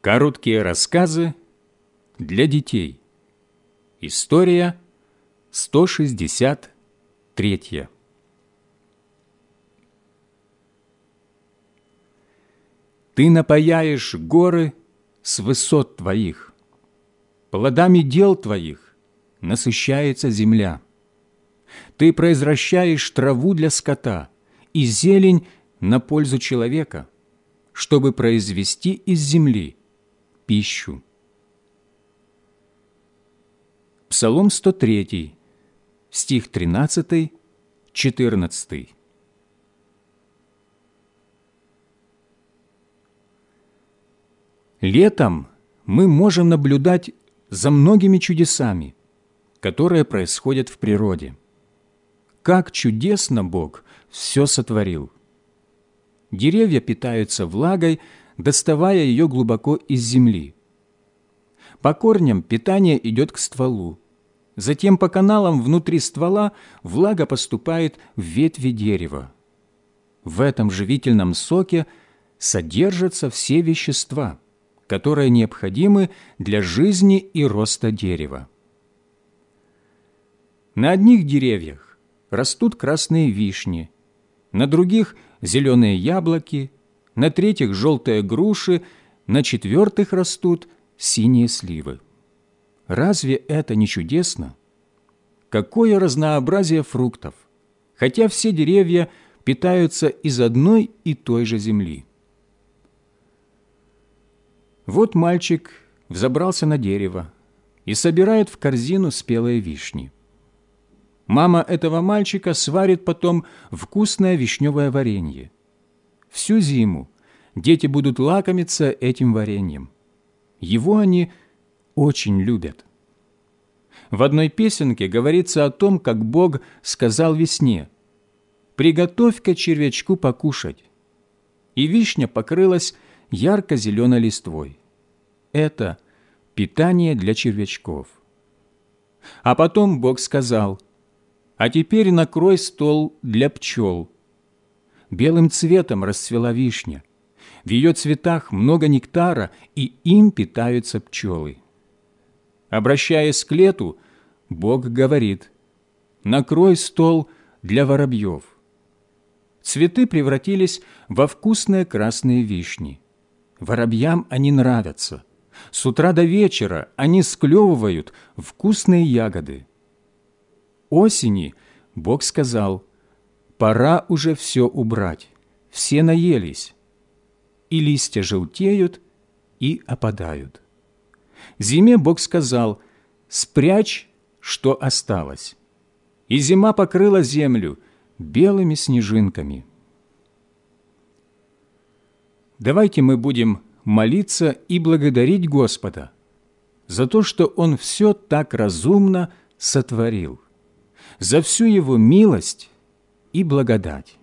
Короткие рассказы для детей. История 163. Ты напаяешь горы с высот твоих, плодами дел твоих насыщается земля. Ты произвращаешь траву для скота и зелень на пользу человека, чтобы произвести из земли пищу. Псалом 103, стих 13, 14. Летом мы можем наблюдать за многими чудесами, которые происходят в природе. Как чудесно Бог все сотворил! Деревья питаются влагой, доставая ее глубоко из земли. По корням питание идет к стволу. Затем по каналам внутри ствола влага поступает в ветви дерева. В этом живительном соке содержатся все вещества, которые необходимы для жизни и роста дерева. На одних деревьях растут красные вишни, на других – зеленые яблоки, на третьих – желтые груши, на четвертых растут синие сливы. Разве это не чудесно? Какое разнообразие фруктов, хотя все деревья питаются из одной и той же земли. Вот мальчик взобрался на дерево и собирает в корзину спелые вишни. Мама этого мальчика сварит потом вкусное вишневое варенье. Всю зиму дети будут лакомиться этим вареньем. Его они очень любят. В одной песенке говорится о том, как Бог сказал весне «Приготовь-ка червячку покушать». И вишня покрылась ярко-зеленой листвой. Это питание для червячков. А потом Бог сказал – а теперь накрой стол для пчел. Белым цветом расцвела вишня. В ее цветах много нектара, и им питаются пчелы. Обращаясь к лету, Бог говорит, «Накрой стол для воробьев». Цветы превратились во вкусные красные вишни. Воробьям они нравятся. С утра до вечера они склевывают вкусные ягоды осени Бог сказал, «Пора уже все убрать, все наелись, и листья желтеют и опадают». Зиме Бог сказал, «Спрячь, что осталось». И зима покрыла землю белыми снежинками. Давайте мы будем молиться и благодарить Господа за то, что Он все так разумно сотворил за всю Его милость и благодать.